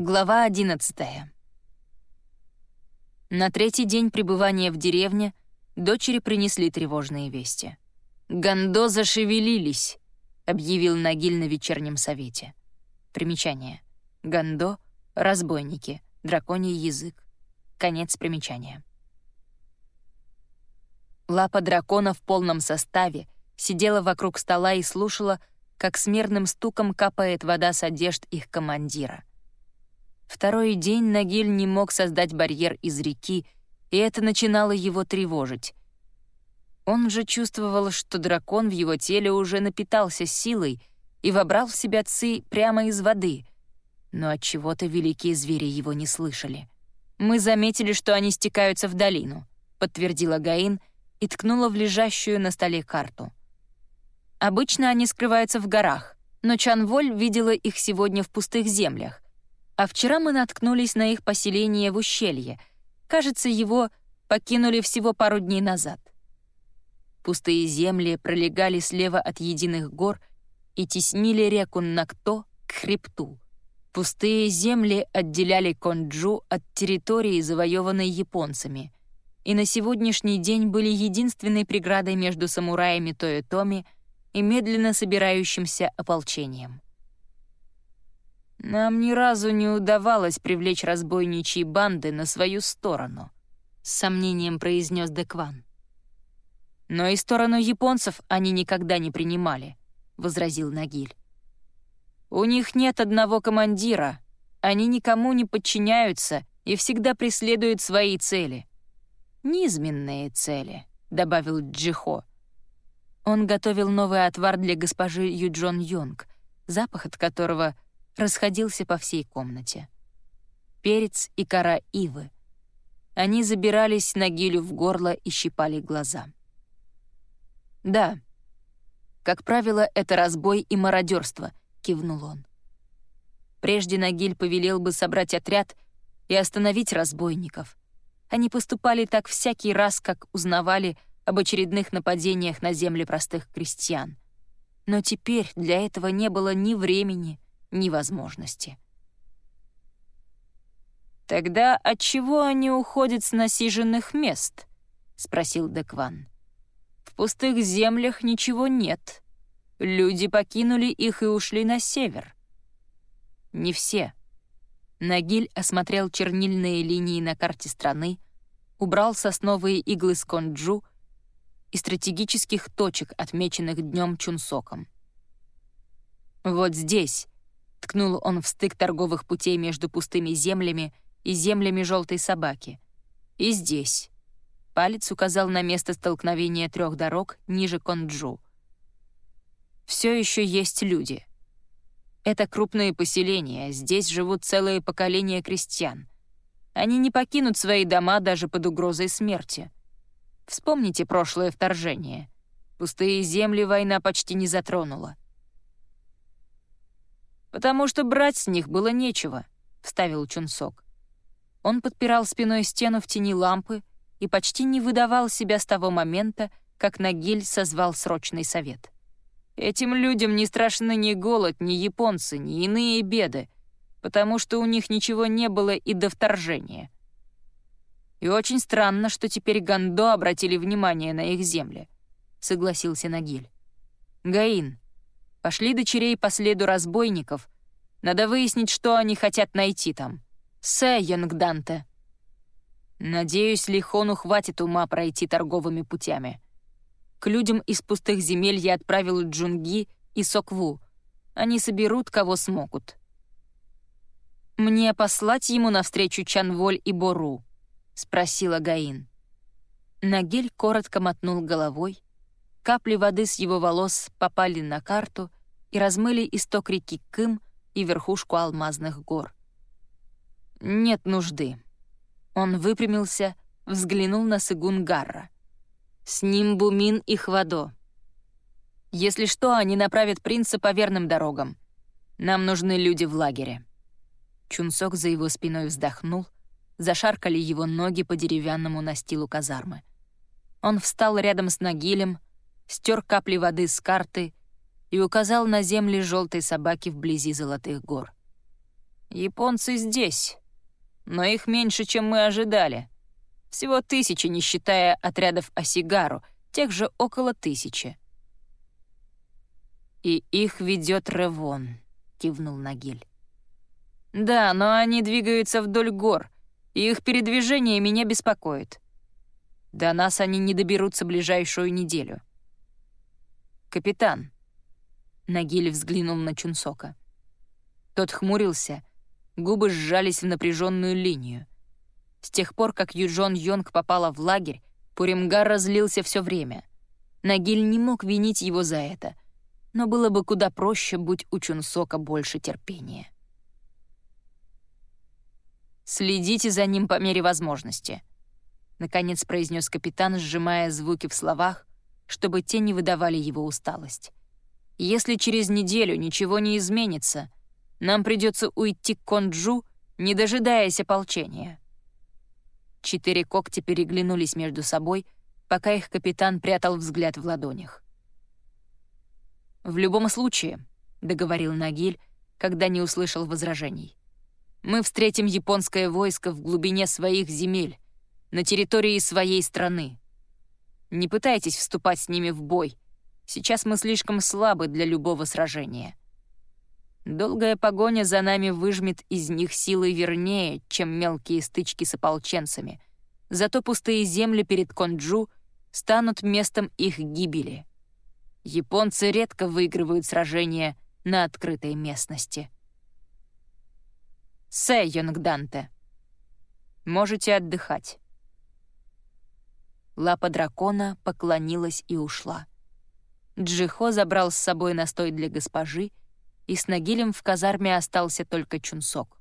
Глава 11 На третий день пребывания в деревне дочери принесли тревожные вести. «Гондо зашевелились», — объявил Нагиль на вечернем совете. Примечание. Гондо — разбойники, драконий язык. Конец примечания. Лапа дракона в полном составе сидела вокруг стола и слушала, как с мерным стуком капает вода с одежд их командира. Второй день Нагиль не мог создать барьер из реки, и это начинало его тревожить. Он же чувствовал, что дракон в его теле уже напитался силой и вобрал в себя ци прямо из воды, но от чего то великие звери его не слышали. «Мы заметили, что они стекаются в долину», — подтвердила Гаин и ткнула в лежащую на столе карту. «Обычно они скрываются в горах, но Чанволь видела их сегодня в пустых землях, а вчера мы наткнулись на их поселение в ущелье. Кажется, его покинули всего пару дней назад. Пустые земли пролегали слева от единых гор и теснили реку Накто к хребту. Пустые земли отделяли Конджу от территории, завоеванной японцами, и на сегодняшний день были единственной преградой между самураями Тойотоми и медленно собирающимся ополчением. Нам ни разу не удавалось привлечь разбойничьи банды на свою сторону, с сомнением произнес Декван. Но и сторону японцев они никогда не принимали, возразил Нагиль. У них нет одного командира, они никому не подчиняются и всегда преследуют свои цели. Низменные цели, добавил Джихо. Он готовил новый отвар для госпожи Юджон Йонг, запах от которого — расходился по всей комнате. Перец и кора ивы. Они забирались на гилю в горло и щипали глаза. «Да, как правило, это разбой и мародерство», — кивнул он. Прежде Нагиль повелел бы собрать отряд и остановить разбойников. Они поступали так всякий раз, как узнавали об очередных нападениях на земли простых крестьян. Но теперь для этого не было ни времени, невозможности. «Тогда от чего они уходят с насиженных мест?» — спросил Декван. «В пустых землях ничего нет. Люди покинули их и ушли на север». «Не все». Нагиль осмотрел чернильные линии на карте страны, убрал сосновые иглы с конджу и стратегических точек, отмеченных днем Чунсоком. «Вот здесь», — ткнул он в стык торговых путей между пустыми землями и землями желтой собаки. «И здесь». Палец указал на место столкновения трех дорог ниже Конджу. «Все еще есть люди. Это крупные поселения, здесь живут целые поколения крестьян. Они не покинут свои дома даже под угрозой смерти. Вспомните прошлое вторжение. Пустые земли война почти не затронула потому что брать с них было нечего», — вставил Чунсок. Он подпирал спиной стену в тени лампы и почти не выдавал себя с того момента, как Нагиль созвал срочный совет. «Этим людям не страшны ни голод, ни японцы, ни иные беды, потому что у них ничего не было и до вторжения. И очень странно, что теперь Гандо обратили внимание на их земли», — согласился Нагиль. «Гаин, Пошли дочерей по следу разбойников. Надо выяснить, что они хотят найти там. Сэ Янгданте. Надеюсь, Лихону хватит ума пройти торговыми путями. К людям из пустых земель я отправил Джунги и Сокву. Они соберут, кого смогут. «Мне послать ему навстречу Чанволь и Бору?» — спросила Гаин. Нагель коротко мотнул головой, Капли воды с его волос попали на карту и размыли исток реки Кым и верхушку алмазных гор. «Нет нужды». Он выпрямился, взглянул на Сыгунгарра. «С ним Бумин и Хвадо. Если что, они направят принца по верным дорогам. Нам нужны люди в лагере». Чунсок за его спиной вздохнул, зашаркали его ноги по деревянному настилу казармы. Он встал рядом с Нагилем, стер капли воды с карты и указал на земли желтой собаки вблизи Золотых гор. Японцы здесь, но их меньше, чем мы ожидали. Всего тысячи, не считая отрядов Осигару, тех же около тысячи. «И их ведет Ревон», — кивнул Нагиль. «Да, но они двигаются вдоль гор, и их передвижение меня беспокоит. До нас они не доберутся ближайшую неделю». «Капитан», — Нагиль взглянул на Чунсока. Тот хмурился, губы сжались в напряженную линию. С тех пор, как Юджон Йонг попала в лагерь, Пуримгар разлился все время. Нагиль не мог винить его за это, но было бы куда проще, будь у Чунсока больше терпения. «Следите за ним по мере возможности», — наконец произнес капитан, сжимая звуки в словах, чтобы те не выдавали его усталость. «Если через неделю ничего не изменится, нам придется уйти к Конджу, не дожидаясь ополчения». Четыре когти переглянулись между собой, пока их капитан прятал взгляд в ладонях. «В любом случае», — договорил Нагиль, когда не услышал возражений, «мы встретим японское войско в глубине своих земель, на территории своей страны. Не пытайтесь вступать с ними в бой. Сейчас мы слишком слабы для любого сражения. Долгая погоня за нами выжмет из них силы вернее, чем мелкие стычки с ополченцами. Зато пустые земли перед Конджу станут местом их гибели. Японцы редко выигрывают сражения на открытой местности. Сэ Йонгданте. Можете отдыхать. Лапа дракона поклонилась и ушла. Джихо забрал с собой настой для госпожи и с Нагилем в казарме остался только Чунсок.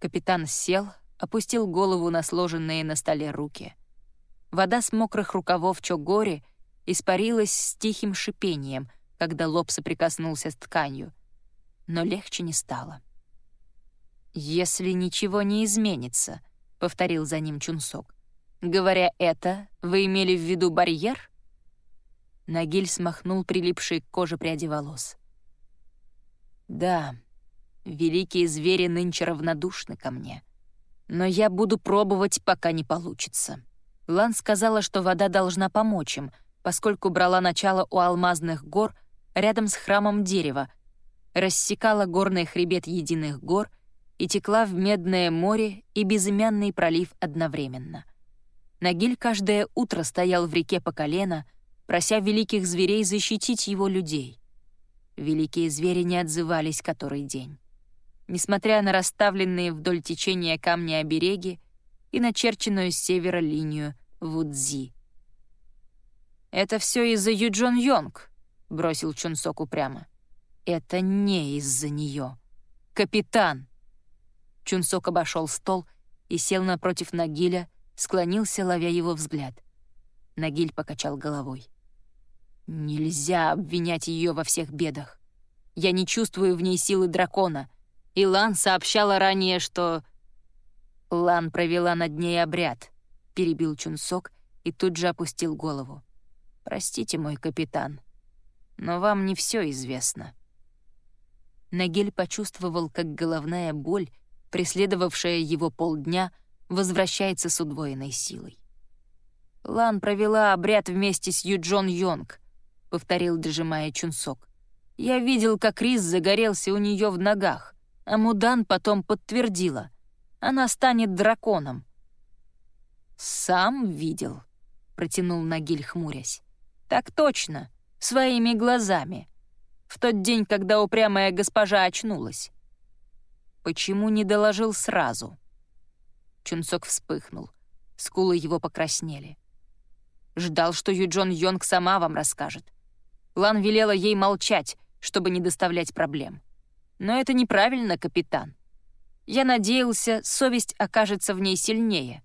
Капитан сел, опустил голову на сложенные на столе руки. Вода с мокрых рукавов Чогори испарилась с тихим шипением, когда лоб соприкоснулся с тканью, но легче не стало. «Если ничего не изменится», — повторил за ним Чунсок. «Говоря это, вы имели в виду барьер?» Нагиль смахнул прилипшие к коже пряди волос. Да, великие звери нынче равнодушны ко мне. Но я буду пробовать, пока не получится. Лан сказала, что вода должна помочь им, поскольку брала начало у алмазных гор рядом с храмом дерева, рассекала горный хребет единых гор и текла в Медное море и безымянный пролив одновременно. Нагиль каждое утро стоял в реке по колено, прося великих зверей защитить его людей. Великие звери не отзывались который день. Несмотря на расставленные вдоль течения камни обереги и начерченную с севера линию Вудзи. «Это все из-за Юджон Йонг», — бросил Чунсок упрямо. «Это не из-за нее. Капитан!» Чунсок обошел стол и сел напротив Нагиля, склонился, ловя его взгляд. Нагиль покачал головой. Нельзя обвинять ее во всех бедах. Я не чувствую в ней силы дракона. И Лан сообщала ранее, что... Лан провела над ней обряд, перебил Чунсок и тут же опустил голову. «Простите, мой капитан, но вам не все известно». Нагель почувствовал, как головная боль, преследовавшая его полдня, возвращается с удвоенной силой. Лан провела обряд вместе с Юджон Йонг, повторил, дожимая Чунсок. «Я видел, как рис загорелся у нее в ногах, а Мудан потом подтвердила. Она станет драконом». «Сам видел», — протянул Нагиль, хмурясь. «Так точно, своими глазами. В тот день, когда упрямая госпожа очнулась». «Почему не доложил сразу?» Чунсок вспыхнул. Скулы его покраснели. «Ждал, что Юджон Йонг сама вам расскажет. Лан велела ей молчать, чтобы не доставлять проблем. Но это неправильно, капитан. Я надеялся, совесть окажется в ней сильнее.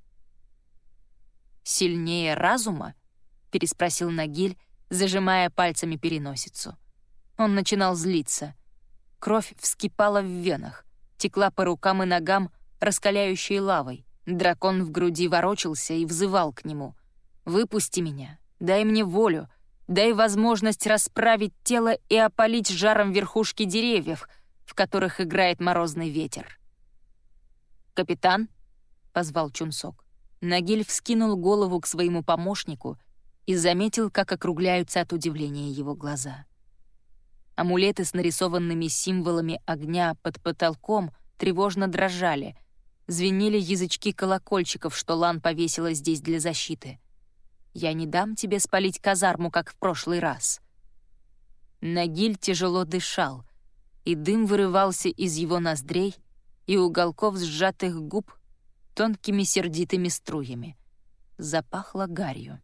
«Сильнее разума?» — переспросил Нагиль, зажимая пальцами переносицу. Он начинал злиться. Кровь вскипала в венах, текла по рукам и ногам, раскаляющей лавой. Дракон в груди ворочался и взывал к нему. «Выпусти меня, дай мне волю, дай возможность расправить тело и опалить жаром верхушки деревьев, в которых играет морозный ветер. «Капитан?» — позвал Чунсок. Нагиль вскинул голову к своему помощнику и заметил, как округляются от удивления его глаза. Амулеты с нарисованными символами огня под потолком тревожно дрожали, звенели язычки колокольчиков, что Лан повесила здесь для защиты. «Я не дам тебе спалить казарму, как в прошлый раз». Нагиль тяжело дышал, и дым вырывался из его ноздрей и уголков сжатых губ тонкими сердитыми струями. Запахло гарью.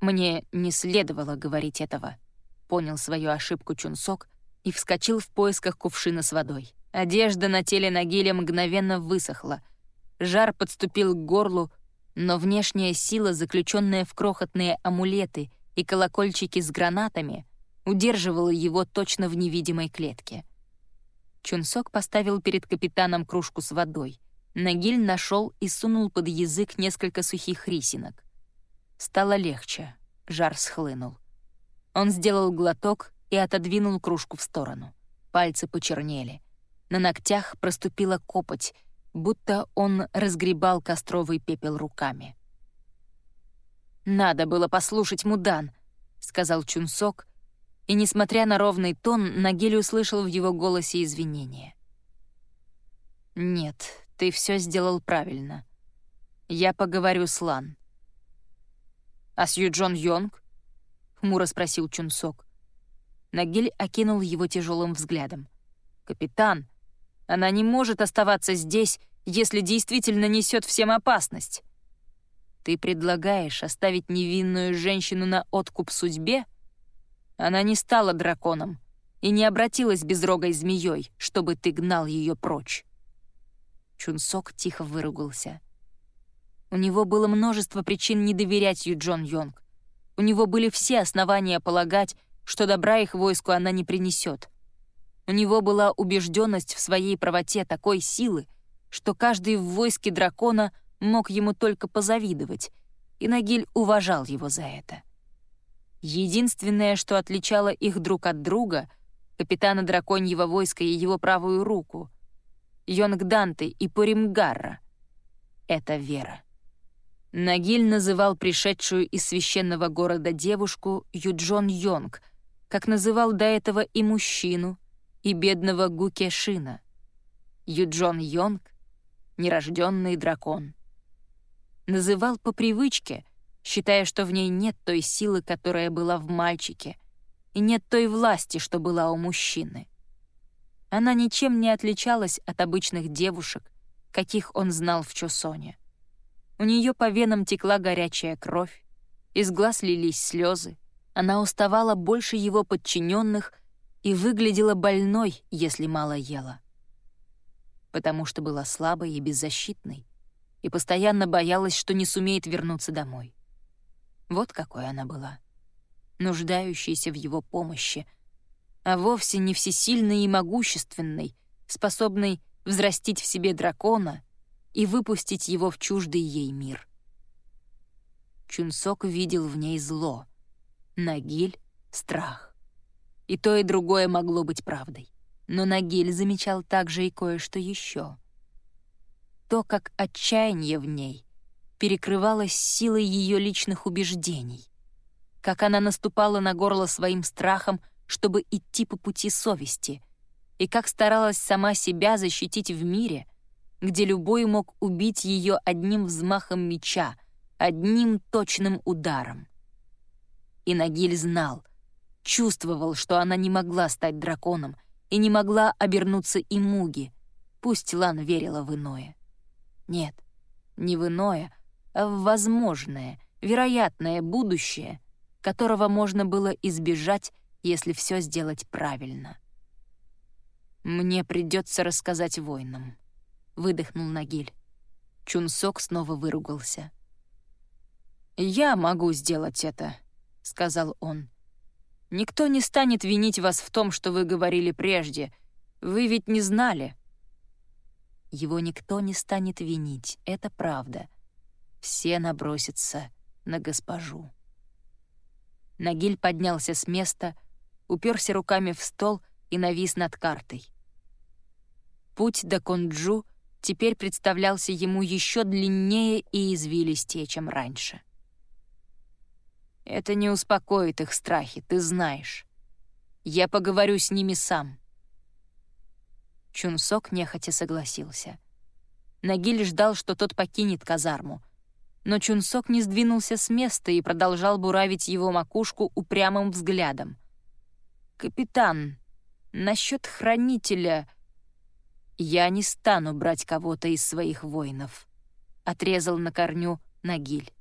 Мне не следовало говорить этого — понял свою ошибку Чунсок и вскочил в поисках кувшина с водой. Одежда на теле Нагиля мгновенно высохла. Жар подступил к горлу, но внешняя сила, заключенная в крохотные амулеты и колокольчики с гранатами, удерживала его точно в невидимой клетке. Чунсок поставил перед капитаном кружку с водой. Нагиль нашел и сунул под язык несколько сухих рисинок. Стало легче, жар схлынул. Он сделал глоток и отодвинул кружку в сторону. Пальцы почернели. На ногтях проступила копоть, будто он разгребал костровый пепел руками. «Надо было послушать Мудан», — сказал Чунсок, и, несмотря на ровный тон, Нагиль услышал в его голосе извинения. «Нет, ты все сделал правильно. Я поговорю с Лан». «А с Юджон Йонг?» хмуро спросил Чунсок. Нагиль окинул его тяжелым взглядом. «Капитан, она не может оставаться здесь, если действительно несет всем опасность. Ты предлагаешь оставить невинную женщину на откуп судьбе? Она не стала драконом и не обратилась безрогой змеей, чтобы ты гнал ее прочь». Чунсок тихо выругался. У него было множество причин не доверять Юджон Йонг. У него были все основания полагать, что добра их войску она не принесет. У него была убежденность в своей правоте такой силы, что каждый в войске дракона мог ему только позавидовать, и Нагиль уважал его за это. Единственное, что отличало их друг от друга, капитана драконьего войска и его правую руку, Йонгданты и Поримгарра — это вера. Нагиль называл пришедшую из священного города девушку Юджон Йонг, как называл до этого и мужчину, и бедного Гукешина. Юджон Йонг — нерожденный дракон. Называл по привычке, считая, что в ней нет той силы, которая была в мальчике, и нет той власти, что была у мужчины. Она ничем не отличалась от обычных девушек, каких он знал в Чосоне. У нее по венам текла горячая кровь, из глаз лились слезы. Она уставала больше его подчиненных и выглядела больной, если мало ела. Потому что была слабой и беззащитной, и постоянно боялась, что не сумеет вернуться домой. Вот какой она была. Нуждающаяся в его помощи, а вовсе не всесильной и могущественной, способной взрастить в себе дракона и выпустить его в чуждый ей мир. Чунсок видел в ней зло, Нагиль — страх. И то, и другое могло быть правдой. Но Нагиль замечал также и кое-что еще. То, как отчаяние в ней перекрывалось силой ее личных убеждений, как она наступала на горло своим страхом, чтобы идти по пути совести, и как старалась сама себя защитить в мире — где любой мог убить ее одним взмахом меча, одним точным ударом. И Нагиль знал, чувствовал, что она не могла стать драконом и не могла обернуться и Муги, пусть Лан верила в иное. Нет, не в иное, а в возможное, вероятное будущее, которого можно было избежать, если все сделать правильно. Мне придется рассказать воинам. — выдохнул Нагиль. Чунсок снова выругался. «Я могу сделать это», — сказал он. «Никто не станет винить вас в том, что вы говорили прежде. Вы ведь не знали». Его никто не станет винить, это правда. Все набросятся на госпожу. Нагиль поднялся с места, уперся руками в стол и навис над картой. Путь до Конджу теперь представлялся ему еще длиннее и извилистее, чем раньше. «Это не успокоит их страхи, ты знаешь. Я поговорю с ними сам». Чунсок нехотя согласился. Нагиль ждал, что тот покинет казарму, но Чунсок не сдвинулся с места и продолжал буравить его макушку упрямым взглядом. «Капитан, насчет хранителя...» «Я не стану брать кого-то из своих воинов», — отрезал на корню Нагиль.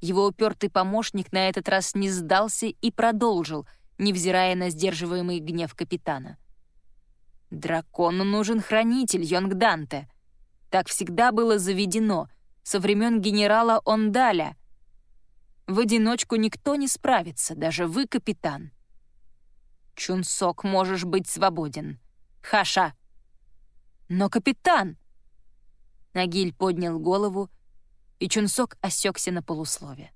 Его упертый помощник на этот раз не сдался и продолжил, невзирая на сдерживаемый гнев капитана. «Дракону нужен хранитель, Йонгданте. Так всегда было заведено, со времен генерала Ондаля. В одиночку никто не справится, даже вы, капитан. Чунсок, можешь быть свободен. Хаша, «Но капитан!» Нагиль поднял голову, и Чунсок осекся на полуслове.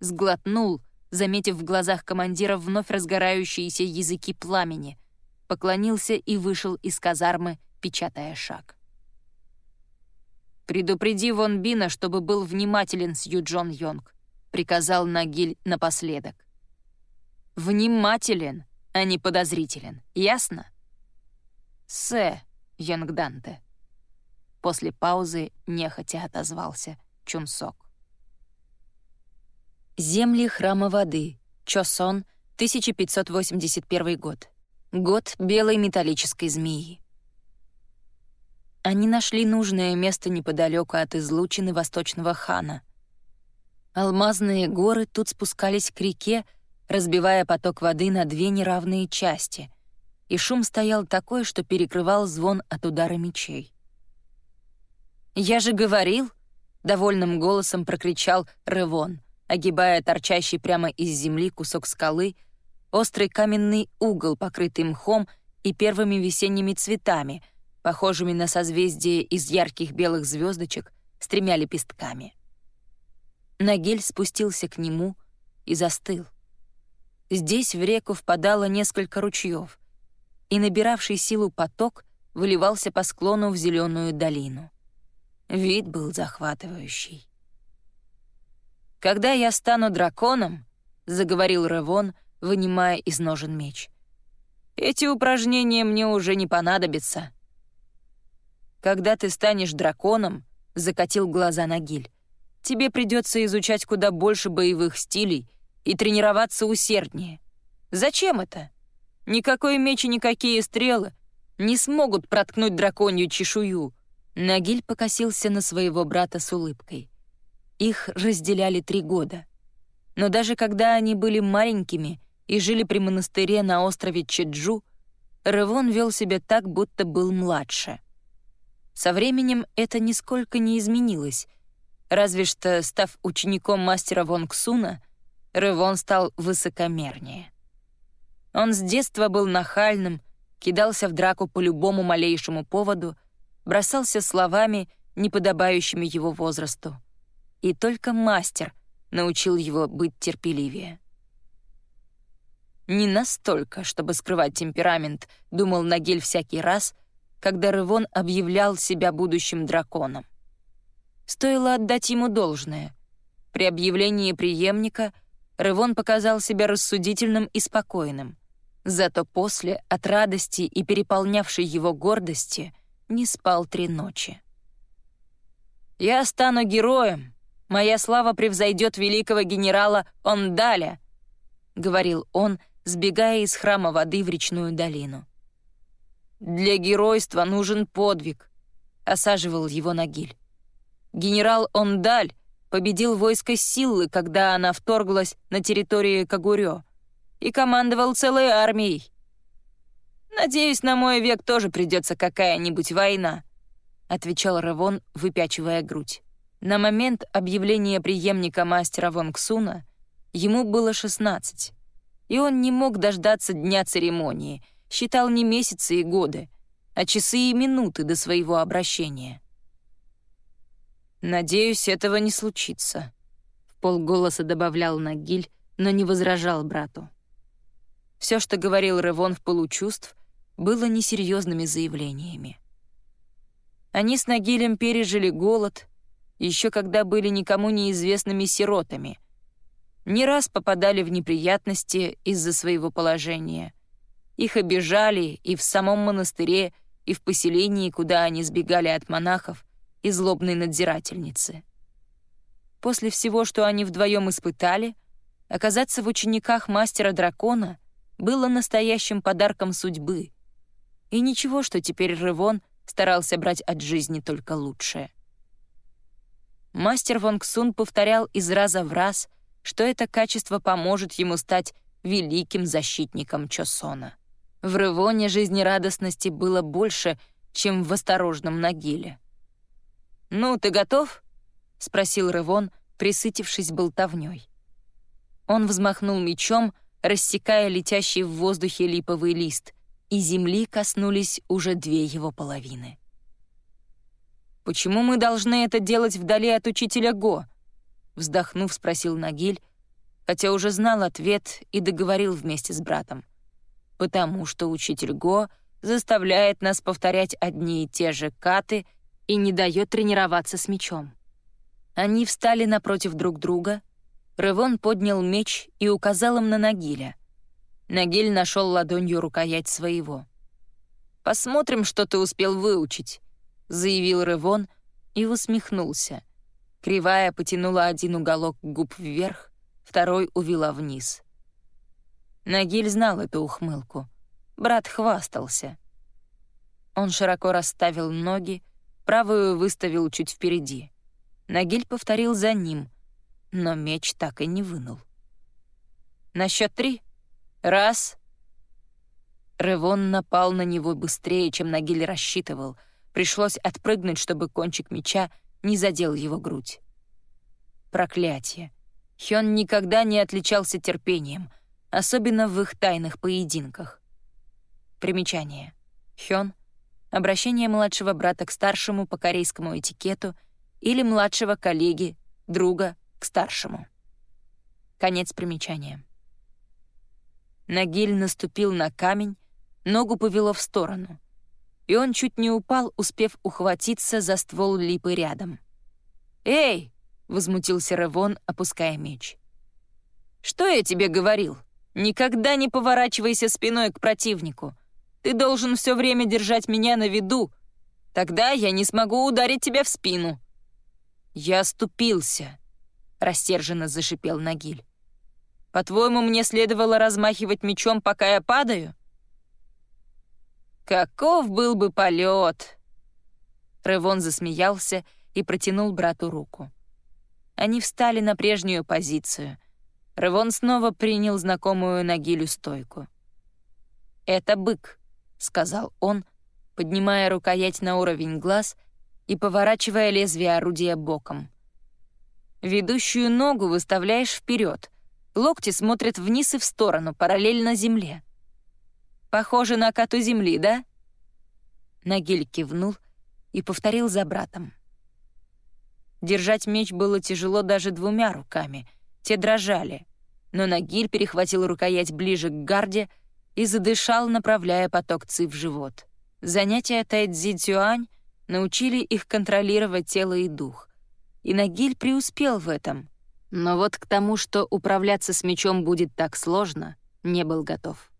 Сглотнул, заметив в глазах командира вновь разгорающиеся языки пламени, поклонился и вышел из казармы, печатая шаг. «Предупреди Вон Бина, чтобы был внимателен с Юджон Йонг», — приказал Нагиль напоследок. «Внимателен, а не подозрителен, ясно?» «Сэ», Йонгданте. После паузы нехотя отозвался Чунсок. Земли храма воды. Чосон, 1581 год. Год белой металлической змеи. Они нашли нужное место неподалеку от излучины Восточного хана. Алмазные горы тут спускались к реке, разбивая поток воды на две неравные части — и шум стоял такой, что перекрывал звон от удара мечей. «Я же говорил!» — довольным голосом прокричал Ревон, огибая торчащий прямо из земли кусок скалы, острый каменный угол, покрытый мхом и первыми весенними цветами, похожими на созвездие из ярких белых звездочек с тремя лепестками. Нагель спустился к нему и застыл. Здесь в реку впадало несколько ручьев, и набиравший силу поток выливался по склону в зеленую долину. Вид был захватывающий. «Когда я стану драконом», — заговорил Ревон, вынимая из ножен меч, «эти упражнения мне уже не понадобятся». «Когда ты станешь драконом», — закатил глаза Нагиль, «тебе придется изучать куда больше боевых стилей и тренироваться усерднее. Зачем это?» Никакой меч и никакие стрелы не смогут проткнуть драконью чешую. Нагиль покосился на своего брата с улыбкой. Их разделяли три года. Но даже когда они были маленькими и жили при монастыре на острове Чеджу, Ревон вел себя так, будто был младше. Со временем это нисколько не изменилось, разве что, став учеником мастера Вонгсуна, Ревон стал высокомернее. Он с детства был нахальным, кидался в драку по любому малейшему поводу, бросался словами, неподобающими его возрасту. И только мастер научил его быть терпеливее. Не настолько, чтобы скрывать темперамент, думал Нагель всякий раз, когда Рывон объявлял себя будущим драконом. Стоило отдать ему должное. При объявлении преемника Рывон показал себя рассудительным и спокойным. Зато после, от радости и переполнявшей его гордости, не спал три ночи. «Я стану героем. Моя слава превзойдет великого генерала Ондаля», — говорил он, сбегая из храма воды в речную долину. «Для геройства нужен подвиг», — осаживал его Нагиль. «Генерал Ондаль победил войско Силлы, когда она вторглась на территорию Кагурё и командовал целой армией. «Надеюсь, на мой век тоже придется какая-нибудь война», — отвечал Равон, выпячивая грудь. На момент объявления преемника мастера Вонгсуна ему было 16, и он не мог дождаться дня церемонии, считал не месяцы и годы, а часы и минуты до своего обращения. «Надеюсь, этого не случится», — в полголоса добавлял Нагиль, но не возражал брату. Все, что говорил Ревон в получувств, было несерьезными заявлениями. Они с Нагилем пережили голод, еще когда были никому неизвестными сиротами, не раз попадали в неприятности из-за своего положения. Их обижали и в самом монастыре, и в поселении, куда они сбегали от монахов и злобной надзирательницы. После всего, что они вдвоем испытали, оказаться в учениках мастера-дракона было настоящим подарком судьбы. И ничего, что теперь Рывон старался брать от жизни только лучшее. Мастер Вонг Сун повторял из раза в раз, что это качество поможет ему стать великим защитником Чосона. В Рывоне жизнерадостности было больше, чем в осторожном Нагиле. «Ну, ты готов?» — спросил Рывон, присытившись болтовнёй. Он взмахнул мечом, рассекая летящий в воздухе липовый лист, и земли коснулись уже две его половины. «Почему мы должны это делать вдали от учителя Го?» Вздохнув, спросил Нагиль, хотя уже знал ответ и договорил вместе с братом. «Потому что учитель Го заставляет нас повторять одни и те же каты и не дает тренироваться с мечом». Они встали напротив друг друга. Ревон поднял меч и указал им на Нагиля. Нагиль нашел ладонью рукоять своего. «Посмотрим, что ты успел выучить», — заявил Ревон и усмехнулся. Кривая потянула один уголок губ вверх, второй увела вниз. Нагиль знал эту ухмылку. Брат хвастался. Он широко расставил ноги, правую выставил чуть впереди. Нагиль повторил за ним, но меч так и не вынул. «На счет три? Раз!» Ревон напал на него быстрее, чем Нагиль рассчитывал — Пришлось отпрыгнуть, чтобы кончик меча не задел его грудь. Проклятие. Хён никогда не отличался терпением, особенно в их тайных поединках. Примечание. Хён — обращение младшего брата к старшему по корейскому этикету или младшего коллеги, друга к старшему. Конец примечания. Нагиль наступил на камень, ногу повело в сторону — и он чуть не упал, успев ухватиться за ствол липы рядом. «Эй!» — возмутился Ревон, опуская меч. «Что я тебе говорил? Никогда не поворачивайся спиной к противнику. Ты должен все время держать меня на виду. Тогда я не смогу ударить тебя в спину». «Я оступился», — растерженно зашипел Нагиль. «По-твоему, мне следовало размахивать мечом, пока я падаю?» Каков был бы полет! Ревон засмеялся и протянул брату руку. Они встали на прежнюю позицию. Ревон снова принял знакомую Нагилю стойку. «Это бык», — сказал он, поднимая рукоять на уровень глаз и поворачивая лезвие орудия боком. Ведущую ногу выставляешь вперед, локти смотрят вниз и в сторону, параллельно земле. Похоже на коту земли, да?» Нагиль кивнул и повторил за братом. Держать меч было тяжело даже двумя руками, те дрожали, но Нагиль перехватил рукоять ближе к гарде и задышал, направляя поток ци в живот. Занятия Тайцзи Цюань научили их контролировать тело и дух. И Нагиль преуспел в этом. Но вот к тому, что управляться с мечом будет так сложно, не был готов.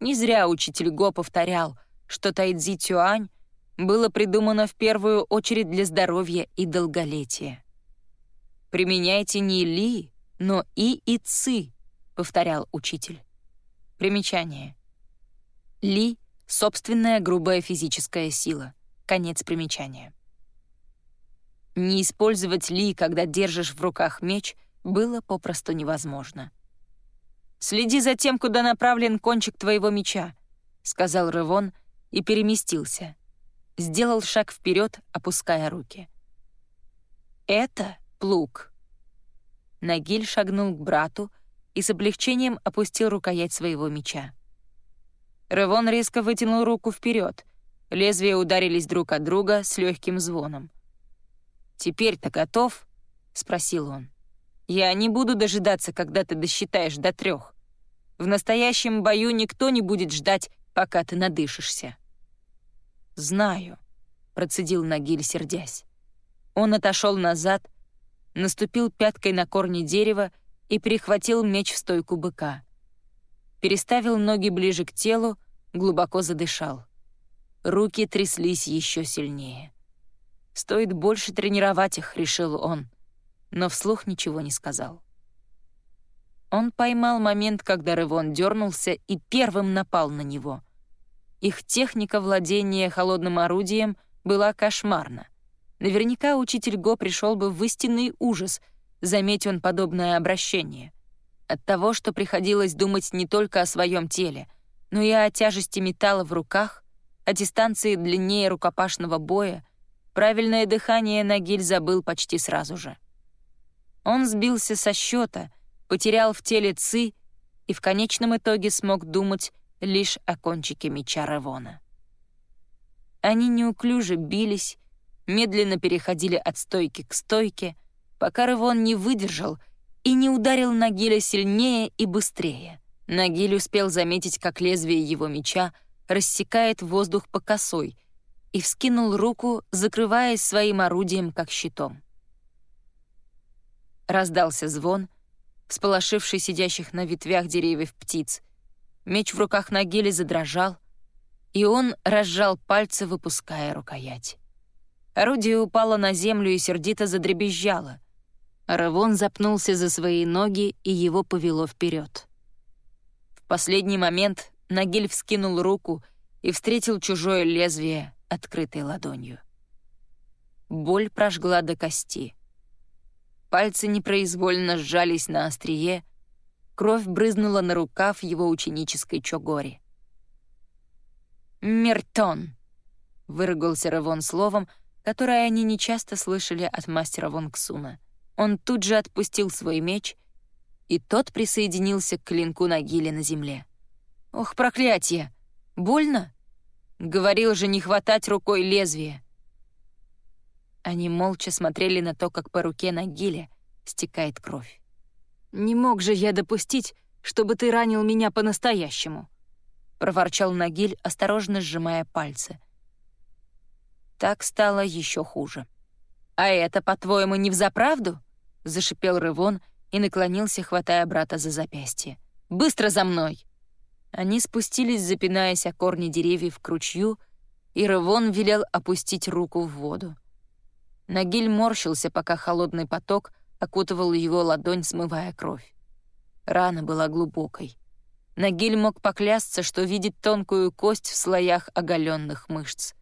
Не зря учитель Го повторял, что Тайцзи Тюань было придумано в первую очередь для здоровья и долголетия. «Применяйте не ли, но и и ци», — повторял учитель. Примечание. Ли — собственная грубая физическая сила. Конец примечания. Не использовать ли, когда держишь в руках меч, было попросту невозможно. «Следи за тем, куда направлен кончик твоего меча», — сказал Ревон и переместился. Сделал шаг вперед, опуская руки. «Это плуг». Нагиль шагнул к брату и с облегчением опустил рукоять своего меча. Ревон резко вытянул руку вперед. Лезвия ударились друг от друга с легким звоном. «Теперь-то готов?» — спросил он. Я не буду дожидаться, когда ты досчитаешь до трех. В настоящем бою никто не будет ждать, пока ты надышишься». «Знаю», — процедил Нагиль, сердясь. Он отошел назад, наступил пяткой на корни дерева и перехватил меч в стойку быка. Переставил ноги ближе к телу, глубоко задышал. Руки тряслись еще сильнее. «Стоит больше тренировать их», — решил он, но вслух ничего не сказал. Он поймал момент, когда Ревон дернулся и первым напал на него. Их техника владения холодным орудием была кошмарна. Наверняка учитель Го пришел бы в истинный ужас, заметь он подобное обращение. От того, что приходилось думать не только о своем теле, но и о тяжести металла в руках, о дистанции длиннее рукопашного боя, правильное дыхание Нагиль забыл почти сразу же. Он сбился со счета, потерял в теле ци и в конечном итоге смог думать лишь о кончике меча Ревона. Они неуклюже бились, медленно переходили от стойки к стойке, пока Ревон не выдержал и не ударил Нагиля сильнее и быстрее. Нагиль успел заметить, как лезвие его меча рассекает воздух по косой, и вскинул руку, закрываясь своим орудием как щитом. Раздался звон, всполошивший сидящих на ветвях деревьев птиц. Меч в руках Нагиля задрожал, и он разжал пальцы, выпуская рукоять. Орудие упало на землю и сердито задребезжало. Равон запнулся за свои ноги, и его повело вперед. В последний момент Нагиль вскинул руку и встретил чужое лезвие открытой ладонью. Боль прожгла до кости. Пальцы непроизвольно сжались на острие, кровь брызнула на рукав его ученической чогори. «Мертон!» — выругался Равон словом, которое они нечасто слышали от мастера Вонгсуна. Он тут же отпустил свой меч, и тот присоединился к клинку Нагили на земле. «Ох, проклятие! Больно?» Говорил же не хватать рукой лезвия. Они молча смотрели на то, как по руке Нагиле стекает кровь. «Не мог же я допустить, чтобы ты ранил меня по-настоящему», — проворчал Нагиль, осторожно сжимая пальцы. Так стало еще хуже. «А это, по-твоему, не взаправду?» — зашипел Рывон и наклонился, хватая брата за запястье. «Быстро за мной!» Они спустились, запинаясь о корни деревьев к ручью, и Рывон велел опустить руку в воду. Нагиль морщился, пока холодный поток окутывал его ладонь, смывая кровь. Рана была глубокой. Нагиль мог поклясться, что видит тонкую кость в слоях оголенных мышц.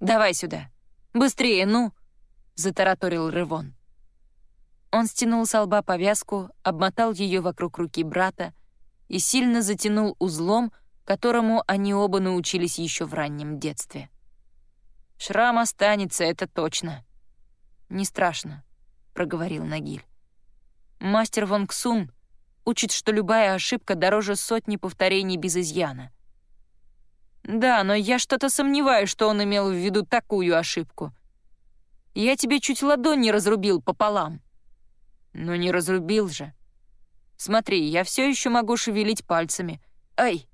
«Давай сюда! Быстрее, ну!» — затараторил Рывон. Он стянул с лба повязку, обмотал ее вокруг руки брата и сильно затянул узлом, которому они оба научились еще в раннем детстве. «Шрам останется, это точно». «Не страшно», — проговорил Нагиль. «Мастер Вонг Сун учит, что любая ошибка дороже сотни повторений без изъяна. «Да, но я что-то сомневаюсь, что он имел в виду такую ошибку. Я тебе чуть ладонь не разрубил пополам». «Но не разрубил же. Смотри, я все еще могу шевелить пальцами. Ай!»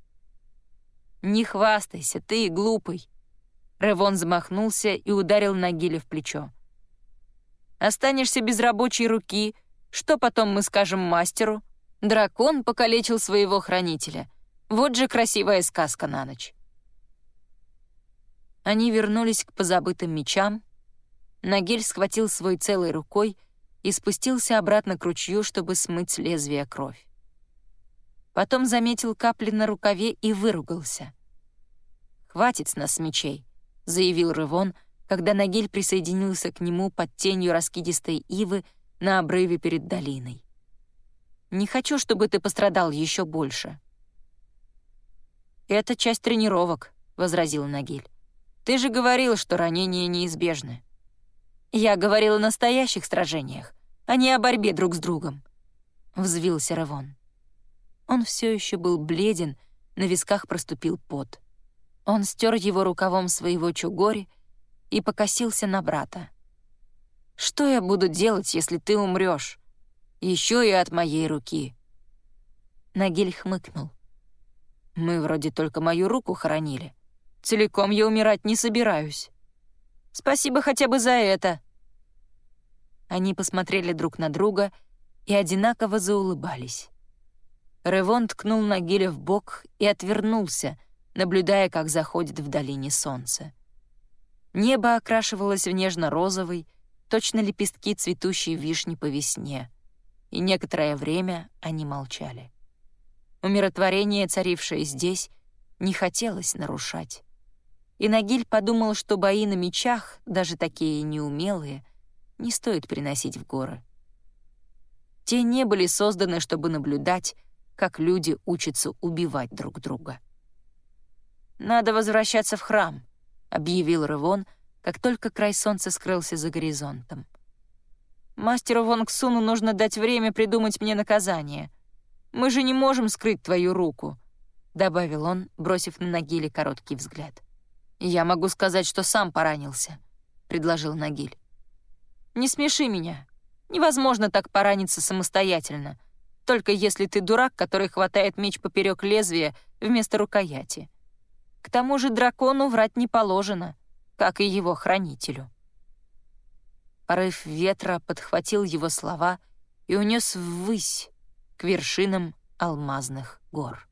«Не хвастайся, ты глупый». Ревон замахнулся и ударил Нагиля в плечо. «Останешься без рабочей руки. Что потом мы скажем мастеру?» Дракон покалечил своего хранителя. Вот же красивая сказка на ночь. Они вернулись к позабытым мечам. Нагель схватил свой целой рукой и спустился обратно к ручью, чтобы смыть с лезвия кровь. Потом заметил капли на рукаве и выругался. «Хватит с нас мечей», — заявил Рывон, когда Нагиль присоединился к нему под тенью раскидистой ивы на обрыве перед долиной. «Не хочу, чтобы ты пострадал еще больше». «Это часть тренировок», — возразил Нагиль. Ты же говорил, что ранения неизбежны. Я говорил о настоящих сражениях, а не о борьбе друг с другом. Взвился Равон. Он все еще был бледен, на висках проступил пот. Он стер его рукавом своего чугори и покосился на брата. «Что я буду делать, если ты умрешь? Еще и от моей руки». Нагиль хмыкнул. Мы вроде только мою руку хоронили. Целиком я умирать не собираюсь. Спасибо хотя бы за это». Они посмотрели друг на друга и одинаково заулыбались. Ревон ткнул Нагиля в бок и отвернулся, наблюдая, как заходит в долине солнце. Небо окрашивалось в нежно-розовый, точно лепестки цветущей вишни по весне, и некоторое время они молчали. Умиротворение, царившее здесь, не хотелось нарушать. И Нагиль подумал, что бои на мечах, даже такие неумелые, не стоит приносить в горы. Те не были созданы, чтобы наблюдать, как люди учатся убивать друг друга. «Надо возвращаться в храм», — объявил Рывон, как только край солнца скрылся за горизонтом. «Мастеру Вонгсуну нужно дать время придумать мне наказание. Мы же не можем скрыть твою руку», — добавил он, бросив на Нагиле короткий взгляд. «Я могу сказать, что сам поранился», — предложил Нагиль. «Не смеши меня. Невозможно так пораниться самостоятельно, только если ты дурак, который хватает меч поперек лезвия вместо рукояти. К тому же дракону врать не положено, как и его хранителю». Порыв ветра подхватил его слова и унес ввысь к вершинам алмазных гор.